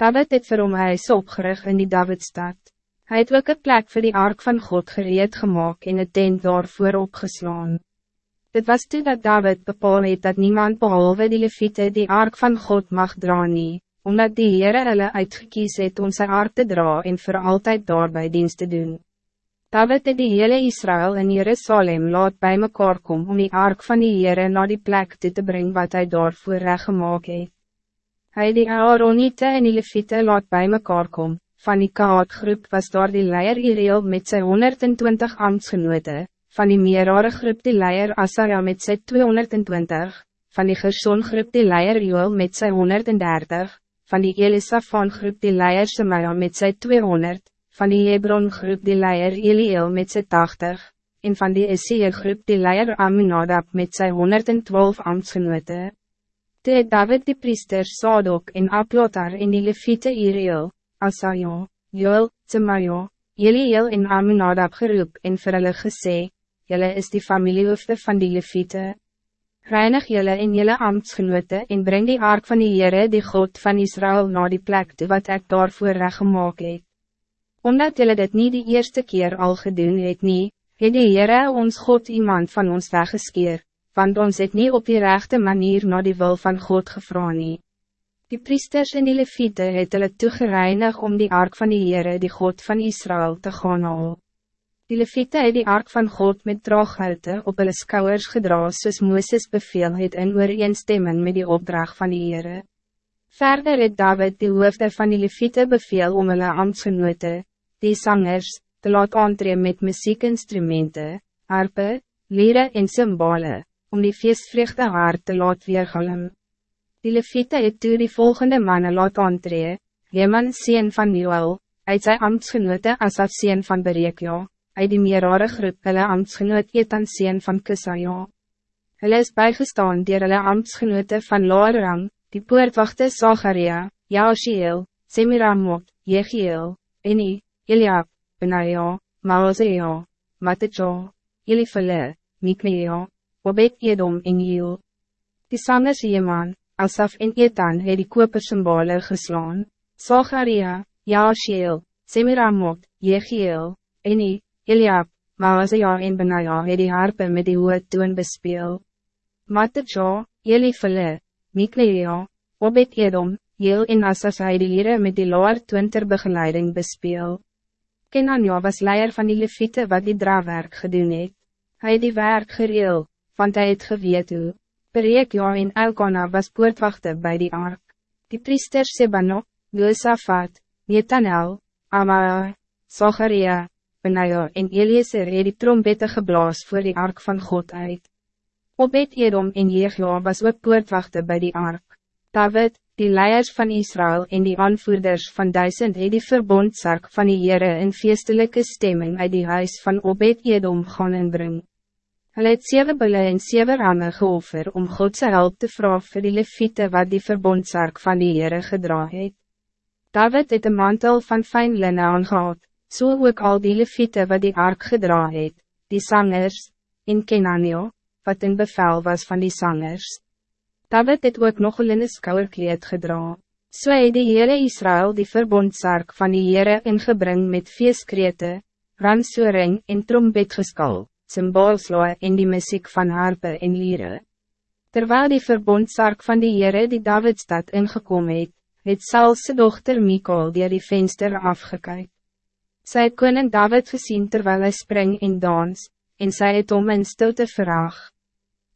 David het vir hom huis opgerig in die Davidstad. Hij het ook een plek voor die ark van God gereed gemaakt en het tent daarvoor opgeslaan. Dit was toen dat David bepaal het dat niemand behalve die leviete die ark van God mag dra nie, omdat die Heere hulle uitgekies het om sy ark te dra en voor altijd daarbij dienst te doen. David het die hele Israël in Jerusalem laat bij mekaar kom om die ark van die Heere naar die plek toe te brengen wat hij daarvoor recht gemaakt het. Hy die Aaronite en die Levite laat bij mekaar kom, van die Kaatgroep was daar die leier Iriel met zijn 120 ambtsgenote, van die Merare groep die leier Asaja met zijn 220, van die Gersongroep die leier Joel met zijn 130, van die Elisafan groep die leier Shemaya met zijn 200, van die Hebron groep die leier Eliel met zijn 80, en van die Essie groep die leier Aminadab met zijn 112 ambtsgenote. Toe het David die priester Sadok en Aplotar en die Levite Iriel, Asaja, Joel, Tsemaja, Eliel en Aminadab geroep en vir hulle gesê, Julle is die familiehoofde van die Levite. Reinig julle en julle ambtsgenote en breng die ark van die Heere die God van Israël naar die plek toe wat ek daarvoor recht gemaakt het. Omdat jullie dit niet de eerste keer al gedoen het nie, het die Heere ons God iemand van ons weggeskeer, want ons het niet op die rechte manier naar die wil van God gevra nie. Die priesters en die leviete het hulle toegereinig om die ark van die Heere die God van Israël te gaan haal. Die leviete het die ark van God met draaghoute op hulle skouwers gedra soos Mooses beveel het in ooreenstemming met die opdracht van die Heere. Verder het David die hoofde van die leviete beveel om hulle ambtsgenote, die zangers, te laat aantree met muziekinstrumenten, harpe, lieren en symbole, om die feestvruchte haar te laat weergalm. Die leviete het toe die volgende mannen laat aantree, Jeman sien van Joel, uit sy ambtsgenote Asaf sien van Berekja, uit die meerare groep hulle ambtsgenoot Etan sien van Kusaja. Hulle is bijgestaan dier hulle ambtsgenote van Laarang, die poortwachte Zacharia, Jaashiel, Semiramot, Jegiel, Eni, Eliab, Benaja, Maazea, Matteja, Elifele, Miknea, Obed Edom en Jiel. Die sangers Jeman, Asaf en Etan het die kopersymbole geslaan, Zacharia, Jaashiel, Semiramot, Jegiel, Eni, Eliab, Maazea en Benaja het die harpe met die hoed toon bespeel. Matteja, Elifele, Miknea, Obed Edom, Jeel en Asaf het die lere met die laar twinter begeleiding bespeel. Kenania was leier van die leviete wat die draagwerk gedoen het. Hy het die werk gereel, want hij het geweet hoe. Perekja en Elkana was poortwachte bij die ark. Die priester Sebano, Josafat, Netanel, Amaa, Zacharia, Benaja en Eliezer het die trompette geblaas voor die ark van God uit. Obed Edom en Jegja was ook poortwachte bij die ark. David, die leiers van Israël en die aanvoerders van duisend het die verbondsark van die Heere in feestelijke stemming uit die huis van Obed-Edom gaan inbring. Hulle het sewe bulle en sewe ramme geoffer om Godse hulp te vragen vir die leviete wat die verbondsark van die Heere gedra het. David het een mantel van fijn linne aangehad, so ook al die leviete wat die ark gedra het, die sangers, en Kenanio, wat in bevel was van die sangers. David het ook nog een skouwerkleed gedra. So het die hele Israël die verbondsark van die Heere ingebring met feestkrete, ransoring en trompet geskal, symboolsloe en die muziek van harpe en lieren. Terwijl die verbondsark van die Heere die Davidstad ingekom het, het Salse dochter Mikol die die venster afgekyk. Sy het koning David gezien terwijl hij spring en dans, en sy het om in stilte vraag.